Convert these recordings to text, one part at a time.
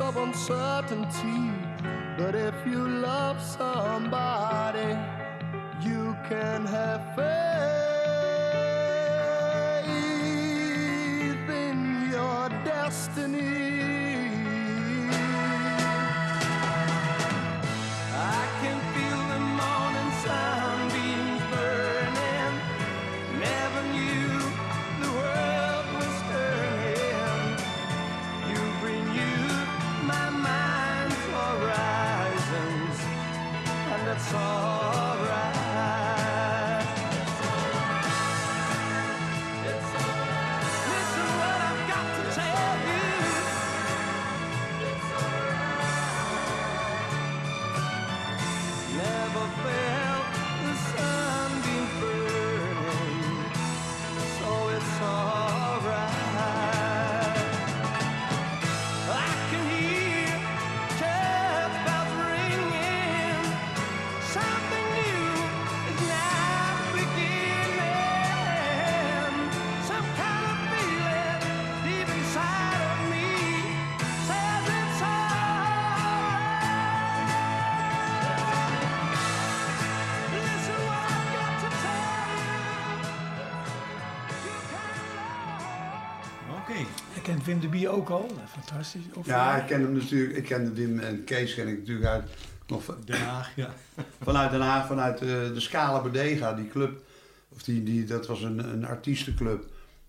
Of uncertainty. But if you love somebody, you can have Oké. Je kent Wim de Bie ook al, fantastisch. Of, Ja, ik ken hem natuurlijk. Ik ken Wim en Kees ken ik natuurlijk uit nog van- Den Haag, ja. vanuit Den Haag, vanuit eh, de Scala Bodega, die club. Of die, die, dat was een, een artiestenclub.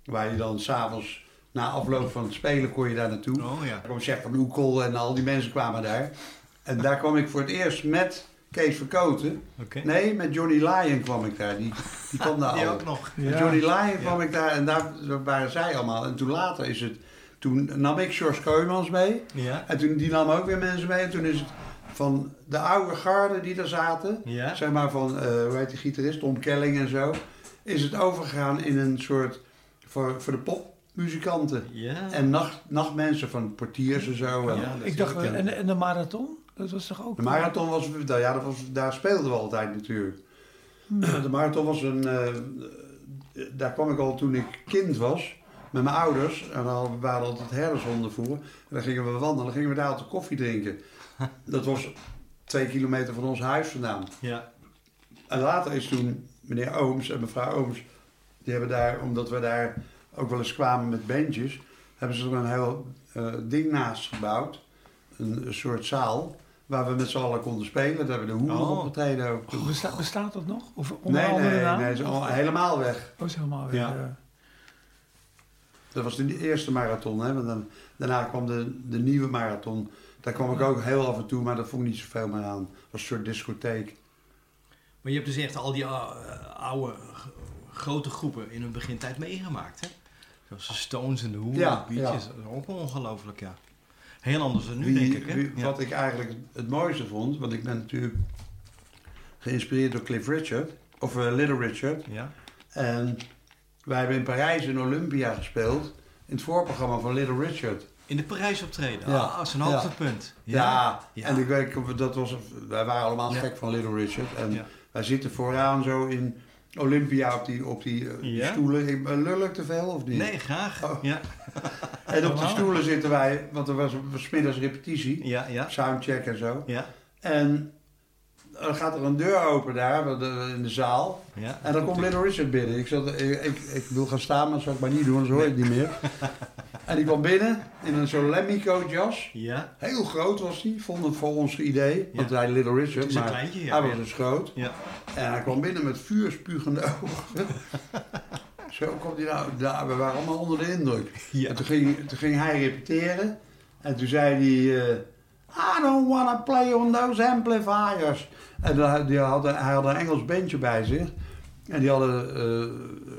Waar je dan s'avonds, na afloop van het spelen, kon je daar naartoe. Oh ja. Daar kwam Chef van Oekel en al die mensen kwamen daar. En daar kwam ik voor het eerst met Kees Verkoten. Oké. Nee, met Johnny Lyon kwam ik daar. Die, die kwam daar Die al. ook nog. Met Ja. Johnny Lyon kwam ik daar en daar waren zij allemaal. En toen later is het, toen nam ik George Kooijmans mee. Ja. En toen, die nam ook weer mensen mee. En toen is het van de oude garde die daar zaten, Ja. zeg maar van, eh hoe heet die gitarist, Tom Kelling en zo, is het overgegaan in een soort, voor, voor de popmuzikanten. Ja. En nacht, nachtmensen van portiers en zo. Ja, ik dacht, en, en de marathon? Dat was toch ook... De marathon was, ja, dat was, daar speelden we altijd natuurlijk. De marathon was een, eh, daar kwam ik al toen ik kind was. met mijn ouders. En dan waren we altijd herdershonden voeren. En dan gingen we wandelen. Dan gingen we daar altijd koffie drinken. Dat was twee kilometer van ons huis vandaan. Ja. En later is toen meneer Ooms en mevrouw Ooms... die hebben daar, omdat we daar ook wel eens kwamen met bandjes... hebben ze er een heel eh, ding naast gebouwd. Een, een soort zaal. Waar we met z'n allen konden spelen. Daar hebben we de hoeren Oh. opgetreden ook. toen. Besta- bestaat dat nog? Of onder Nee, andere nee, naam? nee, ze zijn al helemaal weg. Oh, is helemaal weer. Ja. eh, Dat was de eerste marathon. Hè? Want dan, daarna kwam de, de nieuwe marathon. Daar kwam ik ook heel af en toe, maar daar vond ik niet zoveel meer aan. Het was een soort discotheek. Maar je hebt dus echt al die uh, oude grote groepen in hun begintijd meegemaakt, hè? Zoals de Stones en de Who, Ja, de Beatles. ja. Dat is ook ongelooflijk, ja. Heel anders dan nu, Wie- denk ik, hè? wie-. Wat ik eigenlijk het mooiste vond, want ik ben natuurlijk geïnspireerd door Cliff Richard, of eh, Little Richard. Ja. En wij hebben in Parijs in Olympia gespeeld, in het voorprogramma van Little Richard. In de Parijs optreden. Ja. Ah, dat is een hoogtepunt. Ja, Ja. en ik weet, dat was, wij waren allemaal gek van Little Richard. En Ja. wij zitten vooraan zo in Olympia op die, op die, eh, die stoelen. Ik, lul ik te veel of niet? Nee, graag. Oh. Ja. En op die stoelen zitten wij, want er was, was middags repetitie, Ja, ja. soundcheck en zo. Ja. En dan gaat er een deur open daar eh, in de zaal. ja. En dan komt Little Richard binnen. Ik, zat, ik, ik, ik wil gaan staan, maar dat zal ik maar niet doen, anders hoor je het niet meer. en die kwam binnen in een zo'n Lemmico jas. Ja. Heel groot was hij, vond het voor ons idee. Want hij Little Richard, maar kleintje, ja. hij was dus groot. Ja. En hij kwam binnen met vuurspugende ogen. Zo komt hij nou. nou, we waren allemaal onder de indruk. Ja. En toen ging, toen ging hij repeteren. En toen zei hij... eh, I don't want to play on those amplifiers. En die had, hij had een Engels bandje bij zich. En die hadden eh,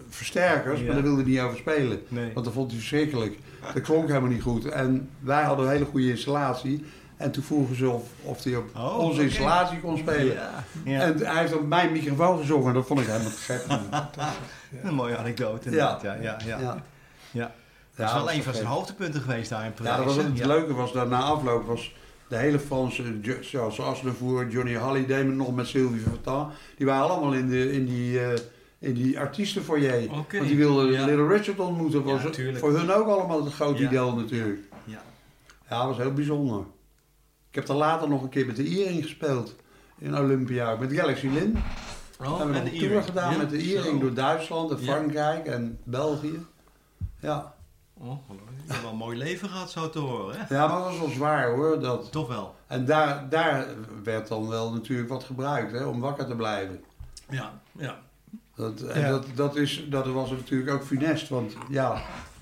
versterkers, Ja. maar daar wilde hij niet over spelen. Nee. Want dat vond hij verschrikkelijk. Dat klonk helemaal niet goed. En wij hadden een hele goede installatie. En toen vroegen ze of, of hij op Oh, onze installatie kon spelen. Ja. ja. En hij heeft op mijn microfoon gezongen. Dat vond ik helemaal te gek. Een mooie anekdote inderdaad. Ja. Ja, ja, ja. Dat is wel een van zijn hoogtepunten geweest daar in Parijs. Ja, dat was het leuke was dat na afloop was de hele Franse, zoals Asnevoer, Johnny Halliday, nog met Sylvie Vartan, die waren allemaal in, de, in die, eh in die artiestenfoyer. Oké. Want die wilden Ja. Little Richard ontmoeten. Was voor hun ook allemaal het grote Ja. idee natuurlijk. Ja. Ja, dat was heel bijzonder. Ik heb daar later nog een keer met de Earring gespeeld. In Olympia, met Galaxy Lin. Oh, hebben we nog een tour gedaan met de zo. door Duitsland en. Frankrijk en België. Ja. Oh. Je hebt wel een mooi leven gehad zo te horen, hè? ja, maar dat was wel zwaar hoor. Dat. Toch wel. En daar, daar werd dan wel natuurlijk wat gebruikt hè, om wakker te blijven. Ja, ja. Dat, en Ja. dat, dat, is, dat was natuurlijk ook funest, want ja,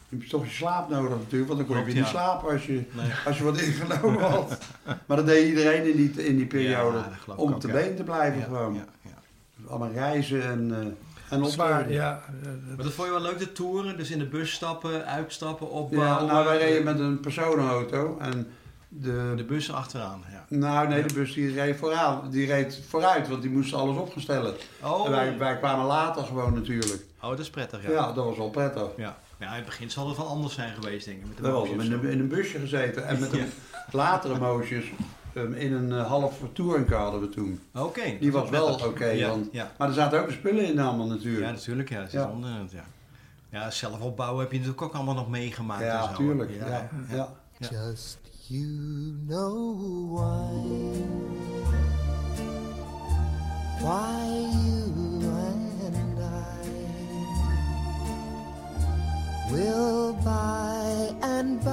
je hebt toch je slaap nodig natuurlijk, want dan kon je weer niet slapen als je, Nee. als je wat ingenomen had. Maar dat deed iedereen in die, in die periode, Ja, om te ja. been te blijven Ja, gewoon. ja, ja. Allemaal reizen en, uh, en Zwaar, optreden. ja. Maar dat vond je wel leuk, de toeren? Dus in de bus stappen, uitstappen, opbouwen? Ja, nou wij reden met een personenauto en de, De bus achteraan, ja. nou nee, de bus die reed vooraan, die reed vooruit, want die moest alles op gaan stellen. Oh, En wij, wij kwamen later gewoon natuurlijk. oh dat is prettig, ja. Ja, dat was wel prettig. Ja. Ja, in het begin zal het wel anders zijn geweest, denk ik. Met de We motie hadden of in een, in een busje gezeten en met Ja. een latere motions um, in een uh, half touringcar hadden we toen. Oké. Die dat was wel oké, ja, ja. Maar er zaten ook spullen in allemaal natuurlijk. ja, natuurlijk. Ja, dat is Ja. onder, ja. ja, zelf opbouwen heb je natuurlijk ook allemaal nog meegemaakt. en Ja, zo. tuurlijk. Ja, Ja, ja. Ja. Just you know why. Why you and I will by and by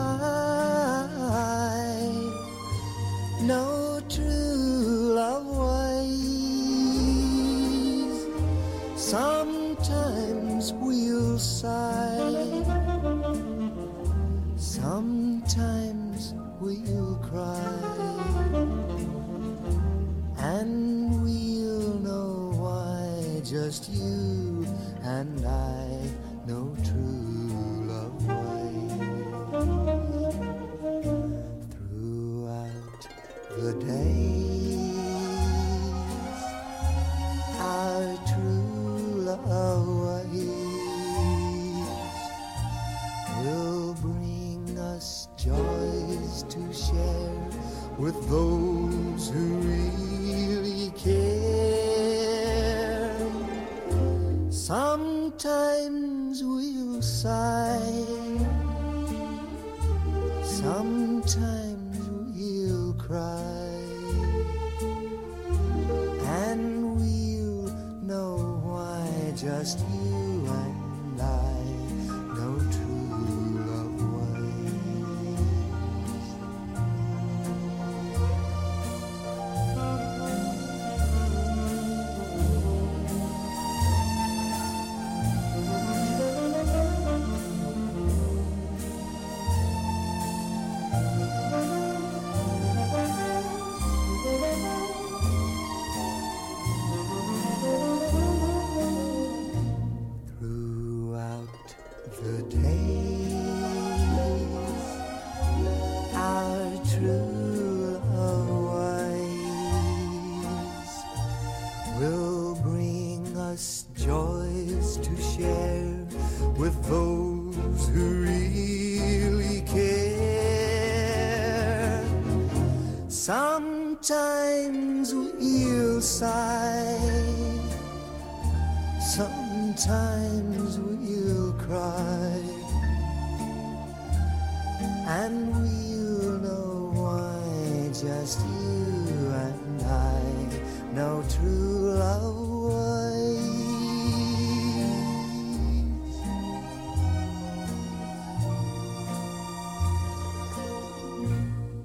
know true love ways. Sometimes we'll sigh. Sometimes we'll cry, and we'll know why just you and I know the days,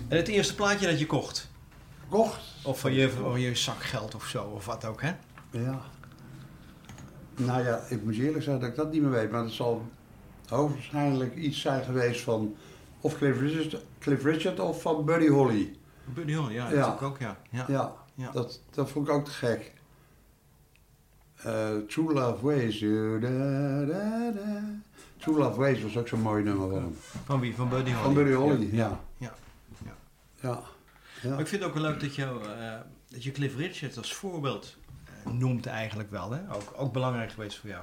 En het eerste plaatje dat je kocht? Kocht. Of van je, van je zakgeld of zo, of wat ook, hè? Ja. Nou ja, ik moet eerlijk zeggen dat ik dat niet meer weet. Maar het zal hoogstwaarschijnlijk iets zijn geweest van of Cliff Richard, Cliff Richard of van Buddy Holly. Buddy Holly, ja, Ja. natuurlijk ook, ja. ja. Ja, Ja. Dat, dat vond ik ook te gek. Eh, True Love Ways. eh, da, da, da. True Love Ways was ook zo'n mooi nummer van hem. Van wie? Van Buddy Holly? Van Buddy Holly, ja. Ja. Ja. Ja. ja. Maar ik vind het ook wel leuk dat je, eh, dat je Cliff Richard als voorbeeld eh, noemt eigenlijk wel. Hè? Ook, ook belangrijk geweest voor jou.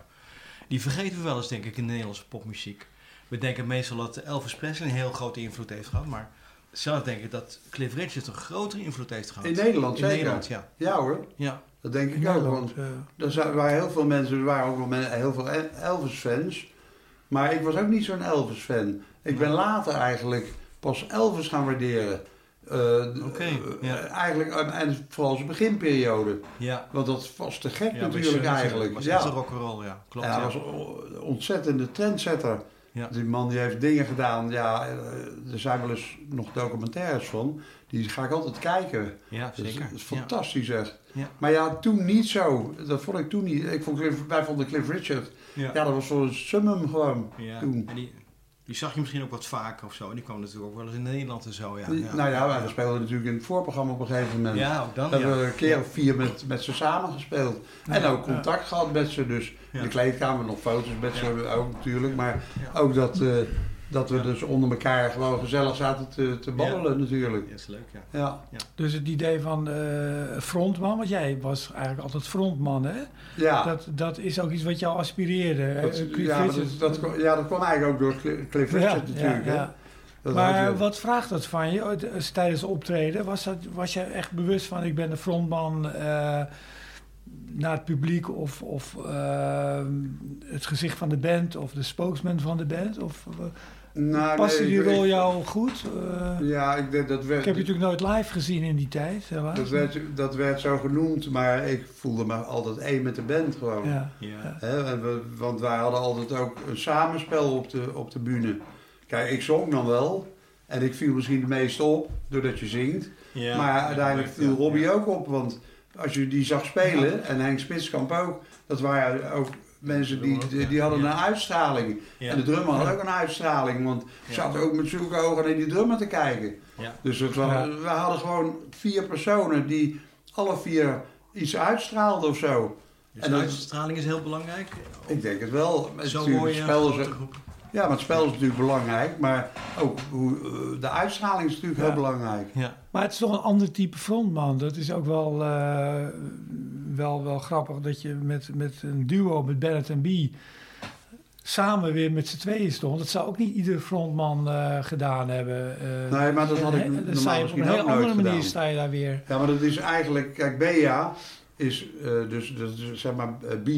Die vergeten we wel eens, denk ik, in de Nederlandse popmuziek. We denken meestal dat Elvis Presley een heel grote invloed heeft gehad. Maar zelf denk ik dat Cliff Richard een grotere invloed heeft gehad. In Nederland, In zeker. Nederland, ja. Ja hoor, ja. dat denk ik In ook. Nederland, Want eh, er waren heel veel mensen, er waren ook wel men- heel veel El- Elvis-fans. Maar ik was ook niet zo'n Elvis-fan. Ik ben later eigenlijk pas Elvis gaan waarderen. Eh, Oké, eh, ja. Eigenlijk, en vooral zijn beginperiode. Ja. Want dat was te gek ja natuurlijk eigenlijk. Was ja. echt rock'n'roll, ja. Klopt, ja, hij was een ontzettende trendsetter. Die man die heeft dingen gedaan. Ja, eh, er zijn wel eens nog documentaires van. Die ga ik altijd kijken. Ja, Dat is, zeker. dat is fantastisch echt. Maar ja, toen niet zo. Dat vond ik toen niet. Ik vond Cliff, wij vonden Cliff Richard. Ja. Ja, dat was een summum gewoon. Toen. En die, die zag je misschien ook wat vaker of zo. En die kwam natuurlijk ook wel eens in Nederland en zo, ja. Nou ja, wij speelden natuurlijk in het voorprogramma op een gegeven moment. Ja, ook dan, We hebben ja. een keer of vier met, met ze samen gespeeld. en ook contact gehad met ze. Dus in de kleedkamer nog foto's met ze ook natuurlijk. Maar ook dat, eh, dat we Ja. dus onder elkaar gewoon gezellig zaten te, te babbelen natuurlijk. Ja, is leuk, ja. Ja. Dus het idee van eh, frontman, want jij was eigenlijk altijd frontman, hè? Ja. Dat, dat is ook iets wat jou aspireerde. Dat- ja, dat, dat, kwam- ja, dat kwam eigenlijk ook door Cl- Cliff Richard ja, natuurlijk. hè. Maar je- wat vraagt dat van je eh, tijdens het optreden? Was, dat, was je echt bewust van ik ben de frontman eh, naar het publiek of, of eh, het gezicht van de band of de spokesman van de band? Of eh, Nou, paste nee, die rol ik- jou goed? Eh, Ja, ik denk dat werd, ik heb je natuurlijk nooit live gezien in die tijd, helaas. dat, werd, dat werd zo genoemd, maar ik voelde me altijd één met de band gewoon. Ja. Ja. We, want wij hadden altijd ook een samenspel op de, op de bühne. Kijk, ik zong dan wel. En ik viel misschien het meest op doordat je zingt. Ja. maar uiteindelijk viel Ja. Robbie ook op. Want als je die zag spelen, en Henk Spitskamp ook, dat waren ook mensen die, die, die hadden Ja. een uitstraling. Ja. En de drummer had ook een uitstraling. Want Ja. ze zaten ook met zulke ogen naar die drummer te kijken. Ja. Dus het was, we hadden gewoon vier personen die alle vier iets uitstraalden of zo. Dus En dat- uitstraling is heel belangrijk. Ik denk het wel. Zo spel is, groep. Ja, maar het spel is natuurlijk belangrijk. Maar ook hoe, eh, de uitstraling is natuurlijk Ja. heel belangrijk. Ja. Maar het is toch een ander type frontman. Dat is ook wel, eh, wel, wel grappig dat je met, met een duo met Bennett en B samen weer met z'n tweeën stond. Dat zou ook niet ieder frontman eh, gedaan hebben. eh. Nee, maar dat had ik normaal dan sta je op een heel andere manier gedaan. sta je daar weer. Ja, maar dat is eigenlijk... Kijk, Bea is eh, dus, dus zeg maar B.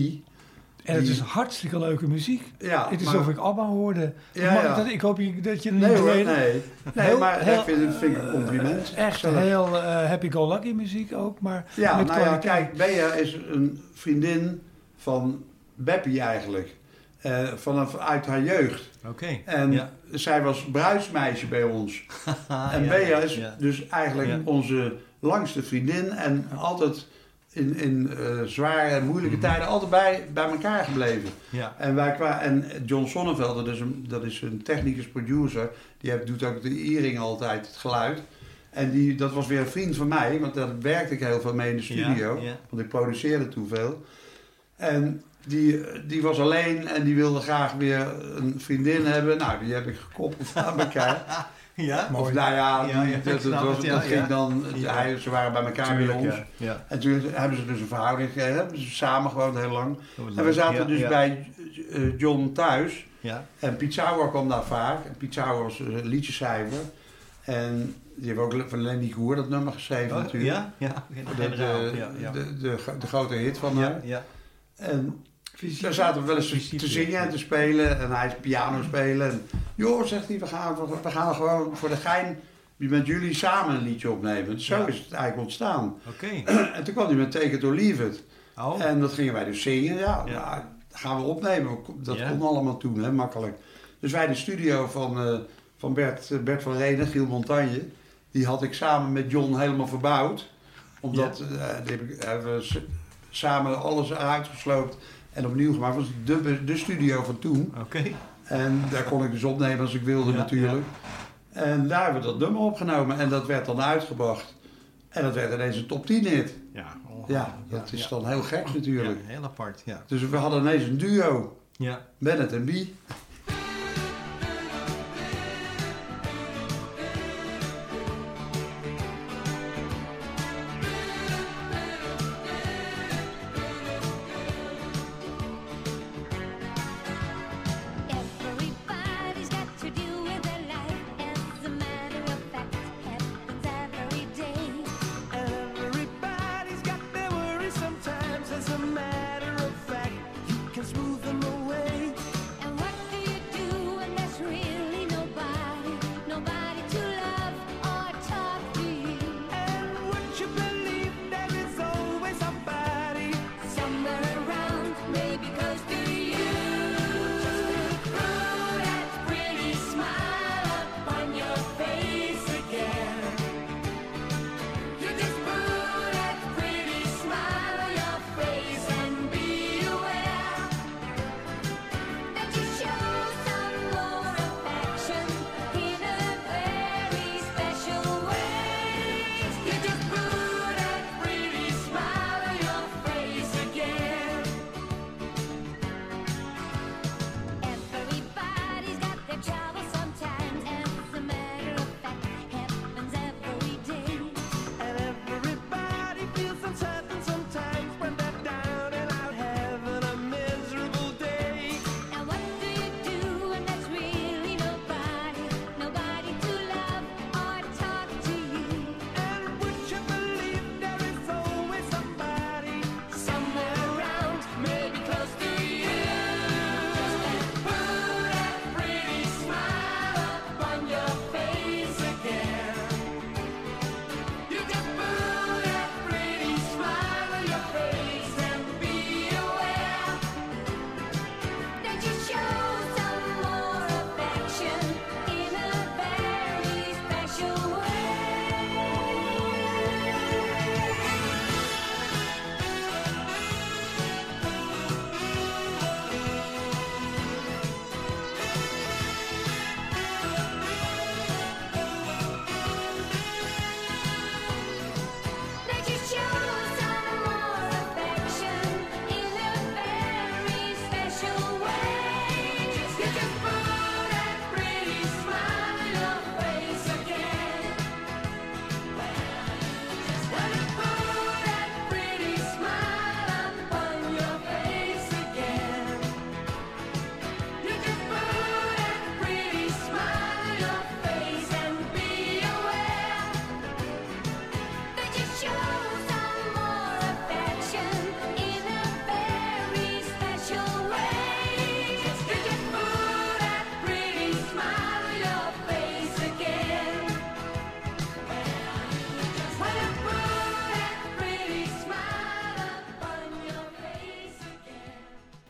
En het is hartstikke leuke muziek. Ja, het is maar- alsof ik ABBA hoorde. Ja, ja. ik, dat, ik hoop je- dat je het Nee niet hoor, nee. Nee, Heel- maar heel- dat vind, vind ik een compliment. Echt Zelf. heel eh, happy-go-lucky muziek ook, maar Ja, met nou ja, kijk, Bea is een vriendin van Beppie eigenlijk. Eh, vanaf uit haar jeugd. Oké. En Ja. zij was bruidsmeisje bij ons. En ja, Bea is ja. dus eigenlijk Ja. onze langste vriendin. En altijd in, in eh, zware en moeilijke tijden altijd bij, bij elkaar gebleven. Ja. En, wij kwa en John Sonneveld, dat is een, dat is een technicus producer, die heeft, doet ook de earring altijd, het geluid. En die, dat was weer een vriend van mij, want daar werkte ik heel veel mee in de studio. Ja, ja. Want ik produceerde toen veel. En die, die was alleen en die wilde graag weer een vriendin hebben. Nou, die heb ik gekoppeld aan elkaar. Ja? Of nou ja, Ja, dat, dat, snap was, het, ja, dat ging dan, hij, ze waren bij elkaar bij ons. En toen hebben ze dus een verhouding gekregen, hebben ze samen gewoond heel lang. En we zaten dus bij eh, John thuis. Ja. En Piet Sauer kwam daar vaak. En Piet Sauer was een liedjeschrijver. En die heeft ook van Lenny Koer dat nummer geschreven Oh, natuurlijk. ja? Ja. De, de. De, de, grote hit van Ja, haar. ja. En daar zaten we wel eens te zingen en te spelen. En hij is piano spelen. En joh, zegt hij, we gaan, we gaan gewoon voor de gein met jullie samen een liedje opnemen. Zo Ja. is het eigenlijk ontstaan. Oké. En toen kwam hij met Take It or Leave It. Oh. En dat gingen wij dus zingen. Ja, Ja. nou, gaan we opnemen. Dat kon allemaal toen, hè, makkelijk. Dus wij de studio van, eh, van Bert, eh, Bert van Renen, Giel Montagne... die had ik samen met John helemaal verbouwd. Omdat eh, die hebben we samen alles uitgesloopt en opnieuw gemaakt. Was de, de studio van toen. Oké. En daar kon ik dus opnemen als ik wilde Ja, natuurlijk. En daar hebben we dat nummer opgenomen. En dat werd dan uitgebracht. En dat werd ineens een top 10 hit. Ja, Ja, dat is dan heel gek natuurlijk. Ja, heel apart, ja. Dus we hadden ineens een duo, Ja. Bennett en Bee.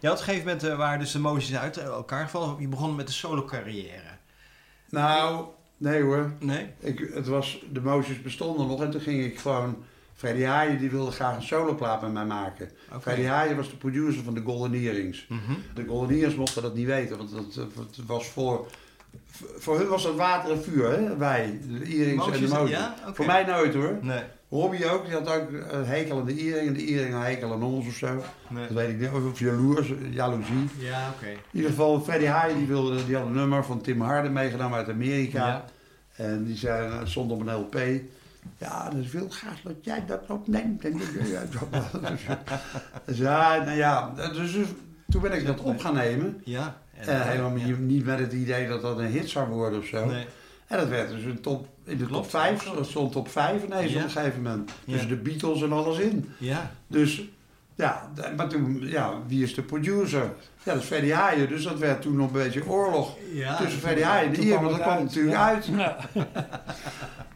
Ja, op een gegeven moment eh, waren dus de moties uit elkaar gevallen. Je begon met de solo carrière. Nou, nee hoor. Nee? Ik, het was, de moties bestonden nog en toen ging ik gewoon Freddy Haaien die wilde graag een soloplaat met mij maken. Oké. Freddy Haaien was de producer van de Golden Earrings. Mhm. De Golden Earrings mochten dat niet weten, want dat, dat was voor... Voor hun was dat water en vuur, hè? wij, de earrings en de ja? Voor mij nooit hoor. Nee, Robbie ook, die had ook een hekel aan de earring en de earring een hekel aan ons of zo. nee. Dat weet ik niet, of jaloers, jaloezie. Ja, oké. In ieder geval, Freddie Haaien die, wilde, die had een nummer van Tim Harden meegenomen uit Amerika. Ja. En die zei, het stond op een LP. Ja, dus ik wil graag dat jij dat opneemt. En ja, dus ja, nou ja, dus, dus toen ben ik dat op gaan nemen. Ja. En, En helemaal ja. niet- niet met het idee dat dat een hit zou worden of zo. Nee. En dat werd dus een top, in de top Klopt, 5, klopt. dat stond top 5 ineens Ja. op een gegeven moment. Ja. Dus de Beatles en alles in. Ja. Dus ja, maar toen, ja, wie is de producer? Ja, dat is Haaien. Dus dat werd toen nog een beetje oorlog ja. tussen Freddie Haaien en de toen Ier, kwam want dat kwam natuurlijk Ja. uit. Ja.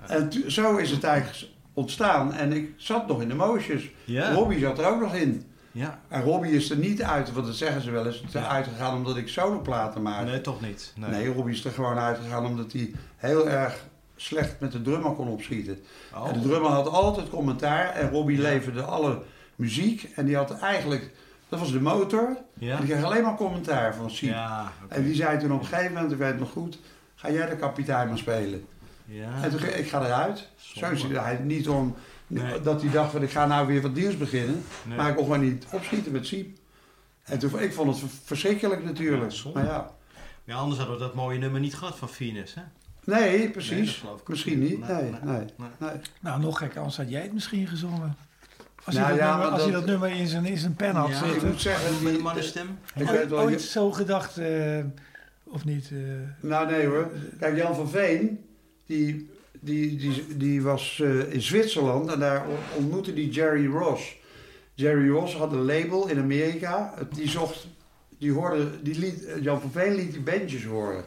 En zo is het eigenlijk ontstaan. En ik zat nog in de motions. Ja. Robbie zat er ook nog in. Ja. En Robbie is er niet uit, want dat zeggen ze wel eens, Ja. uitgegaan omdat ik soloplaten maak. Nee, toch niet. Nee. Nee, Robbie is er gewoon uitgegaan omdat hij heel erg slecht met de drummer kon opschieten. Oh. En de drummer had altijd commentaar en Robbie Ja. leverde alle muziek. En die had eigenlijk, dat was de motor. Ja. En die kreeg alleen maar commentaar van Siep. Ja. En die zei toen op een gegeven moment, ik weet het nog goed, ga jij de kapitein maar spelen. Ja. En toen, ging- ik ga eruit. Zo Zonde. is hij niet om, Nee. dat hij dacht van ik ga nou weer wat nieuws beginnen. Nee. Maar ik kon gewoon niet opschieten met Siep. En toen, ik vond het verschrikkelijk natuurlijk. Ja, maar ja. Ja, anders hadden we dat mooie nummer niet gehad van Venus, hè? Nee, Nee, dat precies. Misschien niet. Nee, nee, Nee, nee. nee. Nou, nog gekker, anders had jij het misschien gezongen. Als, Nou hij, dat ja, nummer, als hij dat- dat nummer in zijn, in zijn pen had Ja, Ik zitten. moet zeggen, Met een die, mannenstem? ik Ooit, weet wel, ooit zo gedacht, eh, of niet? eh, Nou, nee hoor. Kijk, Jan van Veen, die, die, die, die was eh, in Zwitserland en daar on- ontmoette die Jerry Ross. Jerry Ross had een label in Amerika. Die zocht, die hoorde, die liet, eh, Jan van Veen liet die bandjes horen.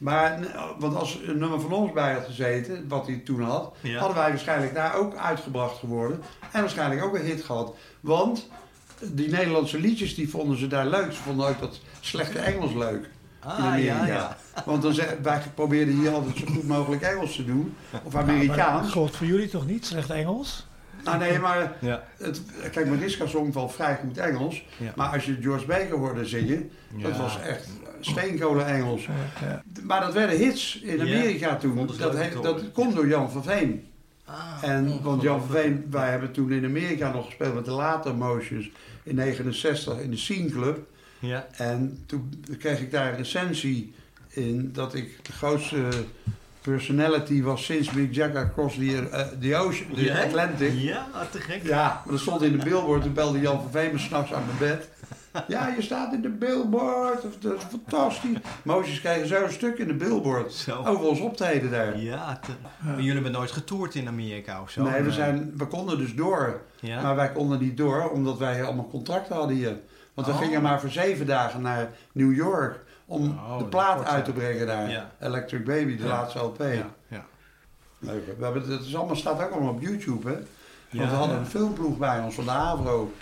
Maar, n- want als een nummer van ons bij had gezeten, wat hij toen had, Ja. hadden wij waarschijnlijk daar ook uitgebracht geworden. En waarschijnlijk ook een hit gehad. Want die Nederlandse liedjes, die vonden ze daar leuk. Ze vonden ook dat slechte Engels leuk. in Ah, Amerika. ja, ja. Want dan zeg, wij probeerden hier altijd zo goed mogelijk Engels te doen. Of dat Amerikaans. gold voor jullie toch niet? Slecht Engels? Nou nee, maar Ja. het, kijk, Mariska zong wel vrij goed Engels. Ja. Maar als je George Baker hoorde zingen, dat was echt steenkolen Engels. Maar dat werden hits in Ja. Amerika toen. Dat, he- dat komt door Jan van Veen. Ah, En, want Jan van. Veen, wij hebben toen in Amerika nog gespeeld met de later Motions in 69 in de Scene Club. Ja. En toen kreeg ik daar een recensie in dat ik de grootste personality was sinds Mick Jagger across the, eh, the ocean, the Ja? Atlantic. Ja, te gek. Ja, maar dat stond in de billboard. Toen belde Jan van Veen me s'nachts aan mijn bed. Ja, je staat in de billboard. Dat is fantastisch. Moties kregen zo een stuk in de billboard. Zo. Over ons optreden daar. Ja, te... maar jullie hebben nooit getoerd in Amerika of zo? Nee, we, zijn, we konden dus door. Ja? Maar wij konden niet door, omdat wij allemaal contracten hadden hier. Want we Oh. gingen maar voor zeven dagen naar New York om Oh, de plaat uit te brengen daar. Ja. Electric Baby, de laatste LP. ja, ja. Leuk. We hebben, het is allemaal, staat ook allemaal op YouTube, hè? Want we hadden een filmploeg bij ons van de Avro.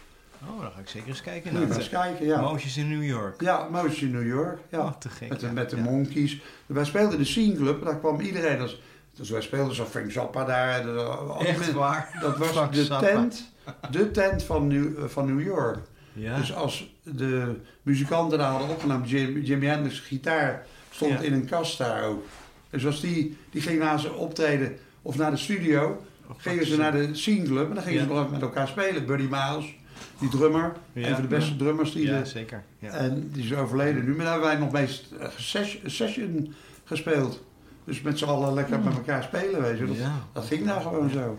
Oh, dan ga ik zeker eens kijken. Maar eens kijken, ja. Motions in New York. Ja, Motion in New York. Ja. Oh, te gek. met de, ja. met de. Monkeys. Wij speelden de Scene Club, daar kwam iedereen. als- Dus wij speelden zo Frank Zappa daar. de- Echt mensen. waar? Dat was Frank de Zappa. tent, de tent van New, van New York. Ja. Dus als de muzikanten daar hadden opgenomen, Jim, Jimi Hendrix gitaar stond Ja. in een kast daar ook. Dus als die, die ging na zijn optreden of naar de studio, gingen ze naar de Scene Club en dan gingen Ja. ze nog met elkaar spelen. Buddy Miles, die drummer, Ja. een van de beste drummers die Ja, er zeker. Ja. en die is overleden nu. Maar daar hebben wij nog meest eh, ses- session gespeeld. Dus met z'n allen lekker met elkaar spelen, weet je. Dat, dat ging daar gewoon zo.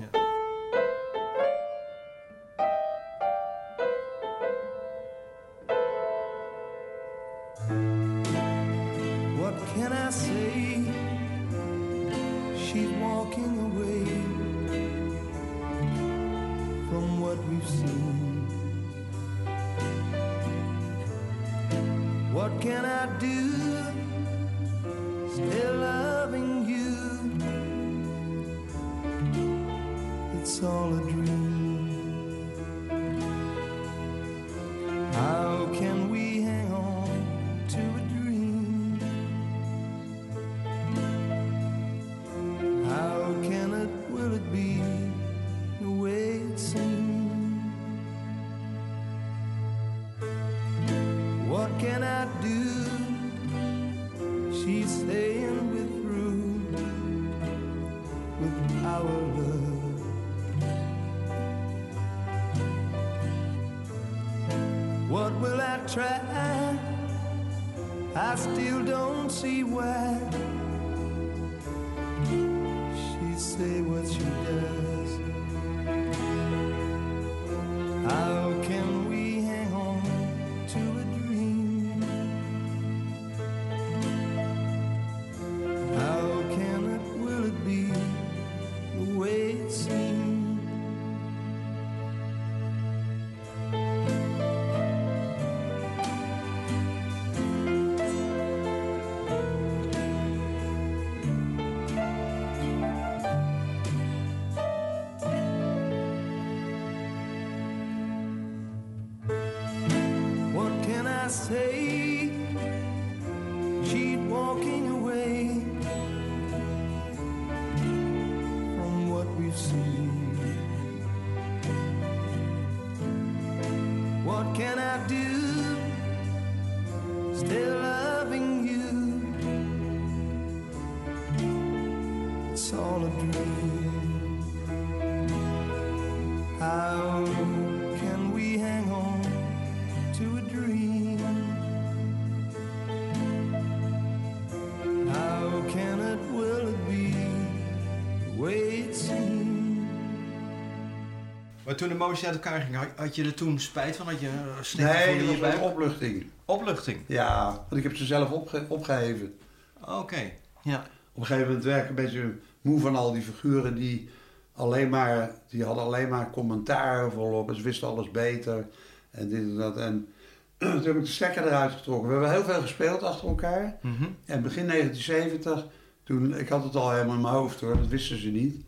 Toen de motie uit elkaar ging, had, had je er toen spijt van? Had je een slechte Nee, dat je was een opluchting. Opluchting. Ja, want ik heb ze zelf opge opgeheven. Oké, ja. Op een gegeven moment werd ik een beetje moe van al die figuren die alleen maar, die hadden alleen maar commentaar volop en ze wisten alles beter en dit en dat. En toen heb ik de stekker eruit getrokken. We hebben heel veel gespeeld achter elkaar. Mhm. En begin 1970, toen, ik had het al helemaal in mijn hoofd hoor, dat wisten ze niet.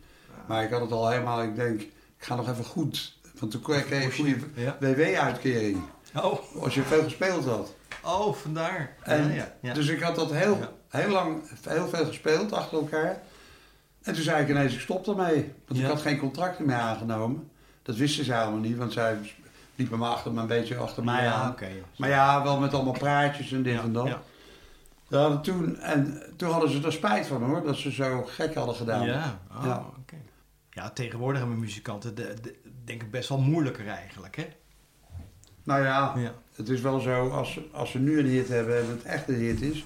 Maar ik had het al helemaal, ik denk, ik ga nog even goed. Want toen kreeg ik een goede Ja. WW-uitkering. Oh, Als je veel gespeeld had. oh, vandaar. En ja. Dus ik had dat heel, heel lang, heel veel gespeeld achter elkaar. En toen zei ik ineens, ik stop ermee. Want ik had geen contracten meer aangenomen. Dat wisten ze helemaal niet, want zij liepen me achter me een beetje achter mij ja, aan. Maar ja, wel met allemaal praatjes en dit en dat. Ja, toen, en toen hadden ze er spijt van hoor, dat ze zo gek hadden gedaan. Ja, oh, Ja. Ja, tegenwoordig hebben muzikanten, de, de- denk ik, best wel moeilijker eigenlijk, hè? Nou ja, Ja. het is wel zo, als, als ze nu een hit hebben en het echt een hit is,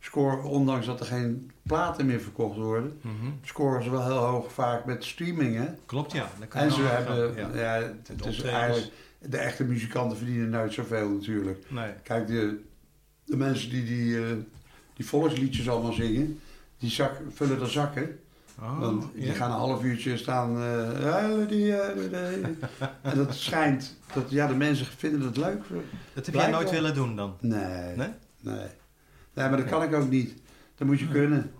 scoren, ondanks dat er geen platen meer verkocht worden, Mhm. scoren ze wel heel hoog vaak met streaming hè. Klopt, ja. Kan En ze hebben, gaan, ja, ja. het is eigenlijk, de echte muzikanten verdienen nooit zoveel natuurlijk. Nee. Kijk, de, de mensen die die, eh, die volksliedjes allemaal zingen, die zak, vullen de zakken. Oh, Want die ja. gaan een half uurtje staan. ja, die, die, die. en dat schijnt, dat, ja, de mensen vinden het leuk. Dat heb jij nooit wel. willen doen dan? Nee, Nee? nee. Nee, maar dat kan ik ook niet. Dat moet je kunnen.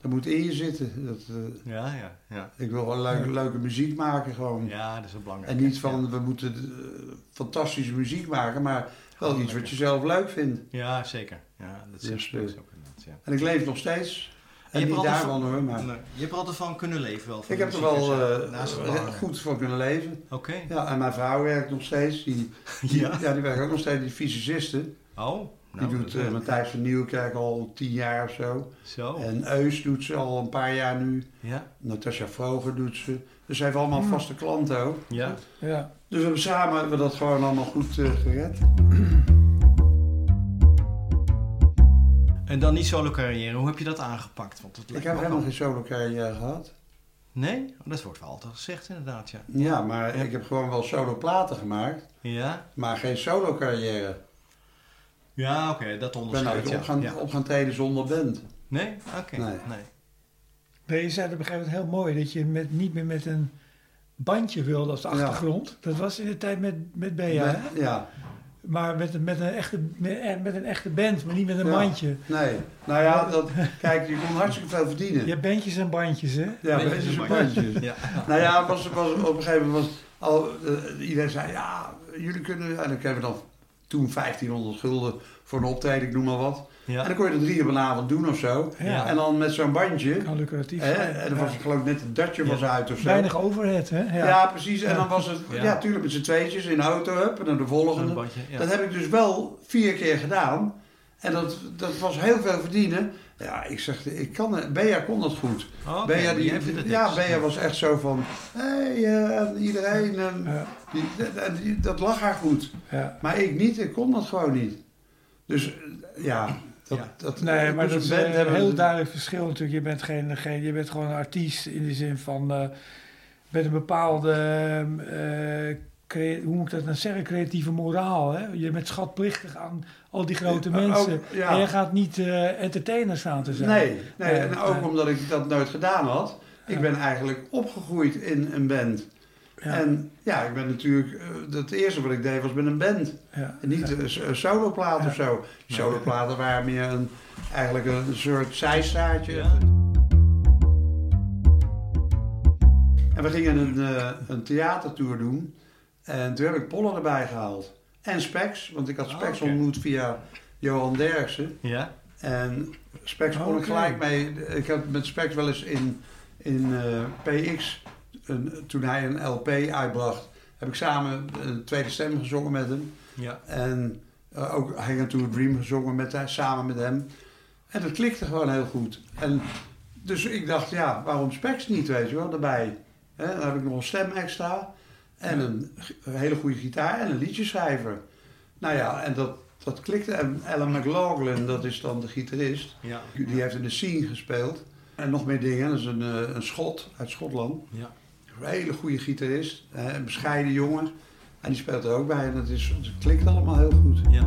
Dat moet in je zitten. Dat, eh, Ja, ja, ja. ik wil gewoon leuke, leuke muziek maken gewoon. Ja, dat is wel belangrijk. En niet van, we moeten fantastische muziek maken, maar wel iets wat je zelf leuk vindt. Ja, zeker. Ja, dat Dus, eh, ook inderdaad, ja. En ik leef nog steeds. Je En hebt niet er daarvan hoor, maar Nee, je hebt er altijd van kunnen leven wel. van ik heb er wel eh, eh, belangen. goed van kunnen leven. Oké. Ja, en mijn vrouw werkt nog steeds. Die, die- Ja. ja. die werkt ook nog steeds, die fysiciste. Oh, Die nou, doet dat- uh, Matthijs van Nieuwkerk al tien jaar of zo. Zo. En Eus doet ze al een paar jaar nu. Ja. Natasja Vroger doet ze. Dus ze heeft allemaal vaste klanten ook. Ja. Ja. Dus we hebben samen hebben we dat gewoon allemaal goed eh, gered. En dan die solo carrière, hoe heb je dat aangepakt? Want dat Ik heb helemaal geen solo carrière gehad. Nee? Oh, dat wordt wel altijd gezegd inderdaad, ja. Ja, maar ik heb gewoon wel solo platen gemaakt. Ja? Maar geen solo carrière. Ja, oké, dat Ik ben ja. op gaan, ja. op gaan treden zonder band. Nee? Oké. Nee. nee. Nee, je zei op een gegeven moment heel mooi dat je met, niet meer met een bandje wilde als Ja. achtergrond. Dat was in de tijd met, met Bea, ja. Maar met, een- met, een echte, met, met een echte band, maar niet met een Ja. bandje. Nee. Nou ja, dat, kijk, je kon hartstikke veel verdienen. Je hebt bandjes en bandjes, hè? Ja, Bandjes bandjes en bandjes. bandjes. Ja. Nou ja, was, was, op een gegeven moment was al, eh, iedereen zei, ja, jullie kunnen... En dan kregen we dan toen 1500 gulden voor een optreden, ik noem maar wat. En Ja. dan kon je er drie op een avond doen of zo. Ja. En dan met zo'n bandje. Kan lucratief Hè, zijn. en dan was het geloof ik net het datje was uit of zo. Weinig overhead, hè? Ja. Ja, precies. En Ja. dan was het, Ja. ja, tuurlijk met z'n tweetjes in de auto, hup, en dan de Een volgende. bandje, ja. Dat heb ik dus wel vier keer gedaan. En dat, dat was heel veel verdienen. Ja, ik zeg, ik kan, het- Bea kon dat goed. Oh, Bea, maar die, ja. Bea was echt zo van, hé, hey, eh, iedereen, en Ja. die, dat- die- dat lag haar goed. Ja. Maar ik niet, ik kon dat gewoon niet. Dus ja, dat, Ja. dat Nee, maar dat is een band een hebben. heel duidelijk verschil natuurlijk. Je bent, geen, geen, je bent gewoon een artiest in de zin van... eh, met een bepaalde, eh, crea- hoe moet ik dat nou zeggen, creatieve moraal. Hè? Je bent schatplichtig aan al die grote Ja, mensen. ook, ja. En je gaat niet eh entertainer staan te zijn. Nee, nee en ook omdat ik dat nooit gedaan had. Ik ben eigenlijk opgegroeid in een band. Ja, En ja, ik ben natuurlijk, eh, het eerste wat ik deed was met een band. ja, En niet ja. een, soloplaat Ja. of zo. Die soloplaten waren meer een, eigenlijk een soort zijstraatje. Ja. En we gingen een, eh, een theatertour doen. En toen heb ik Pollen erbij gehaald. En Specs, want ik had Ah, Specs ontmoet via Johan Derksen. Ja? En Specs kon ik gelijk mee. Ik had met Specs wel eens in, in eh, PX, een, toen hij een LP uitbracht, heb ik samen een tweede stem gezongen met hem. Ja. En eh, ook Hang to a Dream gezongen met, hij- samen met hem. En dat klikte gewoon heel goed. En dus ik dacht, ja, waarom Specs niet, weet je wel, erbij. Hè, dan heb ik nog een stem extra. En een hele goede gitaar en een liedjeschrijver. Nou ja, en dat, dat klikte. En Alan McLaughlin, dat is dan de gitarist. Ja. Die heeft in de scene gespeeld. En nog meer dingen. Dat is een, eh, een schot uit Schotland. Ja. Een hele goede gitarist. eh, Een bescheiden jongen. En die speelt er ook bij. En dat, is, het klikt allemaal heel goed. Ja.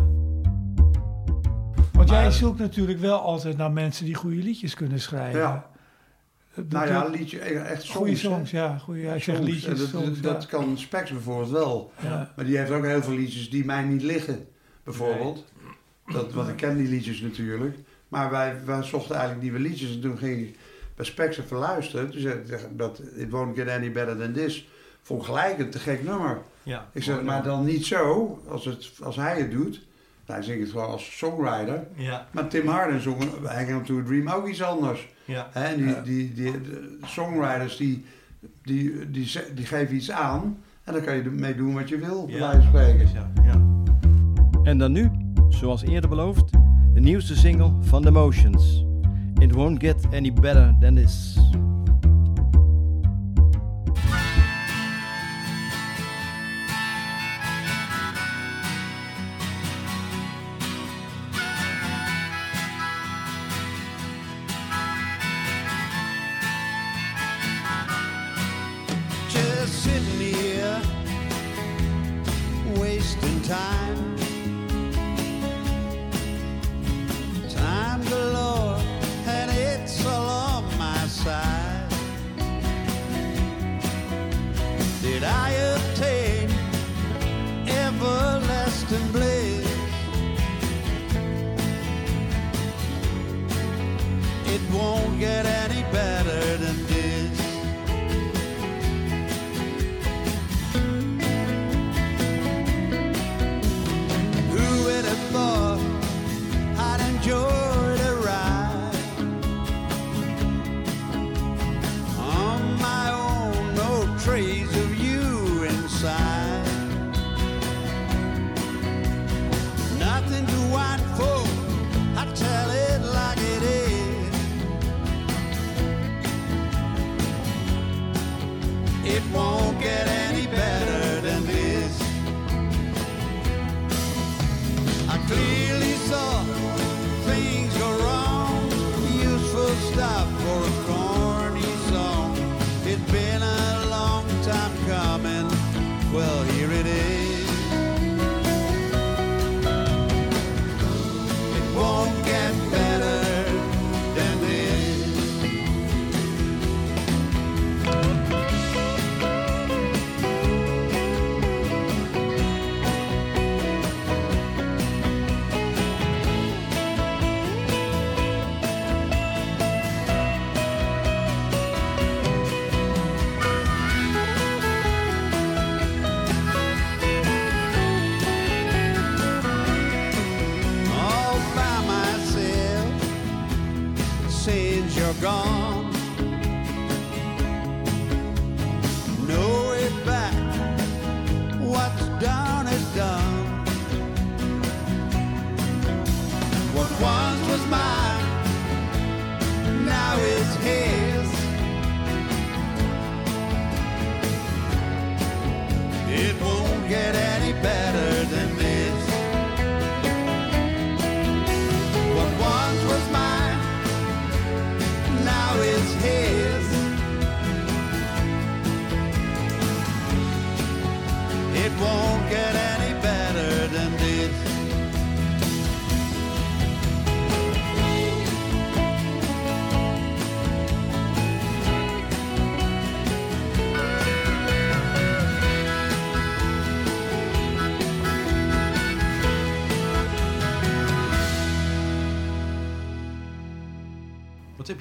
Want jij Maar- zoekt natuurlijk wel altijd naar mensen die goede liedjes kunnen schrijven. Ja. Dat Nou ja, liedje, echt songs. goede hè. songs, ja. Goede, hij zegt Songs. liedjes, En dat, songs, dat ja. kan Specs bijvoorbeeld wel. Ja. Maar die heeft ook heel veel liedjes die mij niet liggen. Bijvoorbeeld. Dat, want ik ken die liedjes natuurlijk. Maar wij, wij zochten eigenlijk nieuwe liedjes. En toen ging ik bij Specs even luisteren. Toen zei ik dat It Won't Get Any Better Than This. Vond ik gelijk een te gek nummer. Ja. Ik zeg, maar dan niet zo, als, het, als hij het doet. Hij zingt het gewoon als songwriter. Ja. Maar Tim Harden zong On To A Dream ook iets anders. Ja. En die, die, die, de songwriters die, die, die, ze- die geven iets aan. En dan kan je ermee doen wat je wil, bij Ja. wijze van spreken. Ja. ja. En dan nu, zoals eerder beloofd, de nieuwste single van The Motions. It won't get any better than this.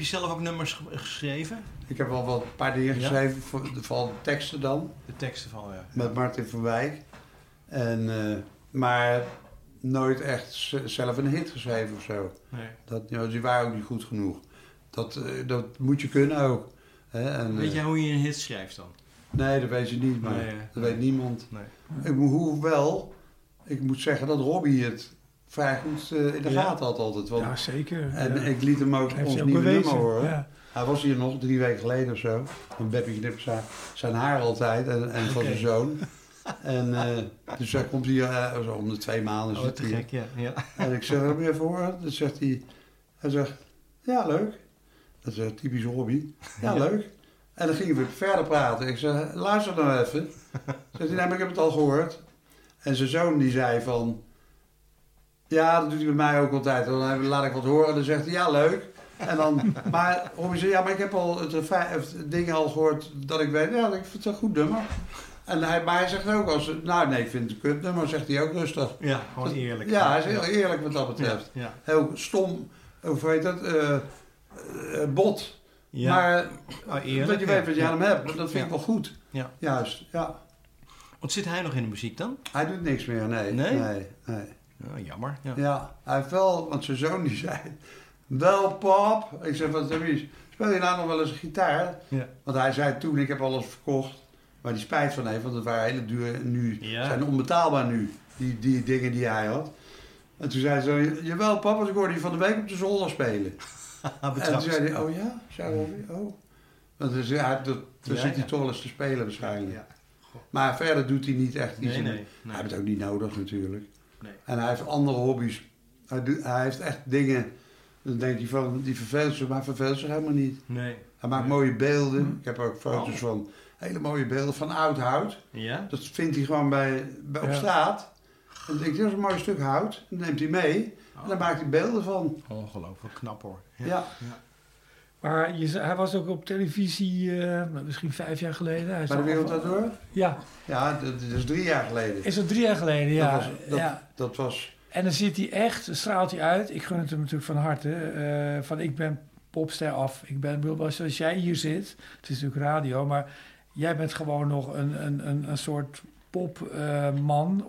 Zelf ook nummers ge- geschreven? Ik heb wel wat een paar dingen geschreven, voor, vooral teksten dan, De teksten van, ja. met Martin van Wijk. En, eh, maar nooit echt zelf een hit geschreven of zo. Nee. Dat, ja, die waren ook niet goed genoeg. Dat, eh, dat moet je kunnen ook. Hè? En, Weet eh, jij hoe je een hit schrijft dan? Nee, dat weet je niet, maar Nee, dat weet niemand. Nee. Ik hoewel, ik moet zeggen dat Robbie het vrij goed eh, in de gaten had altijd. Want, Ja, zeker. en ik liet hem ook ons nieuwe nummer horen. Ja. Hij was hier nog drie weken geleden of zo. En Beppie knipt zijn, zijn haar altijd en, en van zijn zoon. En eh, dus hij komt hier eh, zo om de twee maanden. Oh, te gek, ja. ja. En ik zeg, heb je even horen? Dan zegt hij, hij zegt, ja leuk. Dat is een typisch hobby. Ja, Ja. leuk. En dan gingen we verder praten. Ik zeg, luister nou even. Zegt hij, nee, maar ik heb het al gehoord. En zijn zoon die zei van, ja, dat doet hij bij mij ook altijd. Dan laat ik wat horen en dan zegt hij, ja leuk. En dan, maar zei, ja, maar ik heb al het, ding al gehoord dat ik weet, ja, ik vind het een goed nummer. En hij, maar hij zegt ook, als, nou nee, ik vind het een kut nummer, zegt hij ook rustig. Ja, gewoon eerlijk. Ja, hij is heel eerlijk wat dat betreft. ja. Heel stom, of hoe heet dat, eh, eh, bot. Ja. Maar eerlijk, dat je weet wat je aan hem hebt, dat vind ik wel goed. Ja. Juist, ja. Want zit hij nog in de muziek dan? Hij doet niks meer, nee. Nee? Nee, nee. Ja, jammer. Ja. Ja, hij heeft wel, want zijn zoon die zei, wel pap. Ik zeg, wat is Speel je nou nog wel eens een gitaar? Ja. Want hij zei toen, ik heb alles verkocht. Waar hij spijt van heeft, want het waren hele duur nu. Ja. zijn onbetaalbaar nu, die, die dingen die hij had. En toen zei ze, jawel papa, want ik hoorde je van de week op de zolder spelen. En toen zei hij, oh ja? Zei Robbie, oh. Want dus, ja, dat, dan zit hij toch wel eens te spelen waarschijnlijk. Ja. Maar verder doet hij niet echt iets. Nee, in- nee. Hij nee. heeft het ook niet nodig natuurlijk. Nee. En hij heeft andere hobby's. Hij, doet- hij heeft echt dingen, dan denk je van, die verveelt zich, maar hij verveelt zich helemaal niet. Nee. Hij maakt Nee. mooie beelden. Ik heb ook foto's Oh. van hele mooie beelden van oud hout. Ja? Dat vindt hij gewoon bij, bij, op Ja. straat. En dan denkt hij, dat is een mooi stuk hout. Dan neemt hij mee en dan maakt hij beelden van. Ongelooflijk knap hoor. Ja. Maar je, hij was ook op televisie, eh, misschien vijf jaar geleden. Hij Bij de wereld daardoor? Ja, Ja, dat, is drie jaar geleden. is dat drie jaar geleden, ja. Dat was, dat, ja. dat was En dan zit hij echt, straalt hij uit. Ik gun het hem natuurlijk van harte. eh, van ik ben popster af. Ik ben, bedoel, zoals jij hier zit. Het is natuurlijk radio, maar jij bent gewoon nog een, een, een, een soort popman.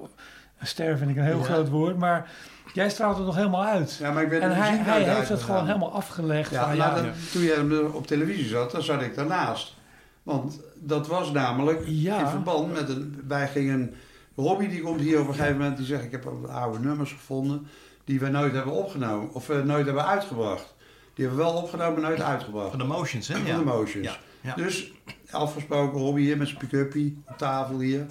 een ster vind ik een heel Ja. groot woord, maar jij straalt het nog helemaal uit. Ja, maar ik ben en hij, hij heeft het gewoon helemaal afgelegd. Ja, van, ja, dat- toen je op televisie zat, dan zat ik daarnaast. Want dat was namelijk Ja. in verband met een... Wij gingen... Robbie die komt hier op een gegeven moment, die zegt... Ik heb oude nummers gevonden die we nooit hebben opgenomen. Of we nooit hebben uitgebracht. Die hebben we wel opgenomen, maar nooit uitgebracht. Van de motions, hè? Van Ja. de Motions. Ja. ja. Dus afgesproken, Robbie hier met zijn pick-uppie op tafel hier.